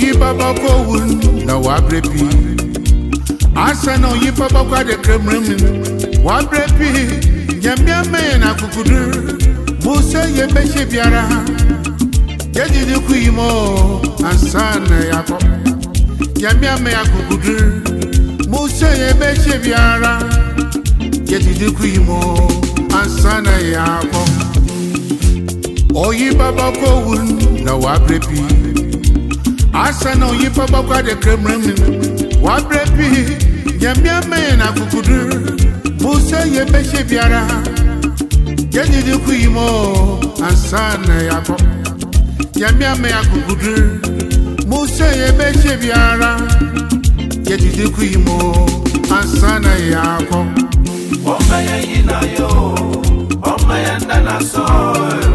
oyi baba ko wun na wabrɛ pii asa na oyi baba ko ade kremrem wabrɛ pii nyamea mɛyɛ na akukudur mu sɛ yɛbɛhyɛ biara. Yɛgyedi ku yi mɔ ansa na yɛakɔ nyamea mɛyɛ akukudur mu sɛ yɛbɛhyɛ biara. Yɛgyedi ku yi mɔ ansa na yɛakɔ oyi baba ko wun na wabrɛ pii asa na oyi baba ko ade kremrem wabrɛ nyamea mɛyɛ na akukudur mu sɛ yɛbɛhyɛ biara. Yɛnyidi ku yi mɔ ansa na yɛakɔ nyamea mɛyɛ akukudur mu sɛ yɛbɛhyɛ biara. Yɛdidi ku yi mɔ ansa na yɛakɔ náà yóò, ọmọye ń dáná sọ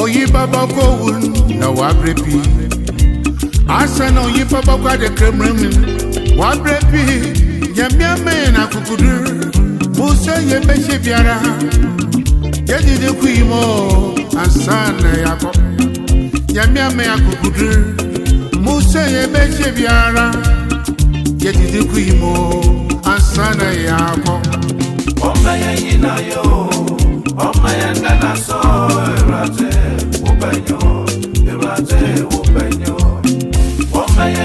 oyiba bako wun na wabre pi asa na oyiba bako ade kremremin wabre pi yamia me na kukudu. Musa ye beche biara. Yedidi kuimo asa na yako yamia me ya kukudu. Musa ye beche biara. Yedidi kuimo asa na yako Omaya yinayo, omaya ngana so. Sọ ìrọ̀tẹ̀ òbẹ̀yọ̀, ìrọ̀tẹ̀ òbẹ̀yọ̀. Ọmọye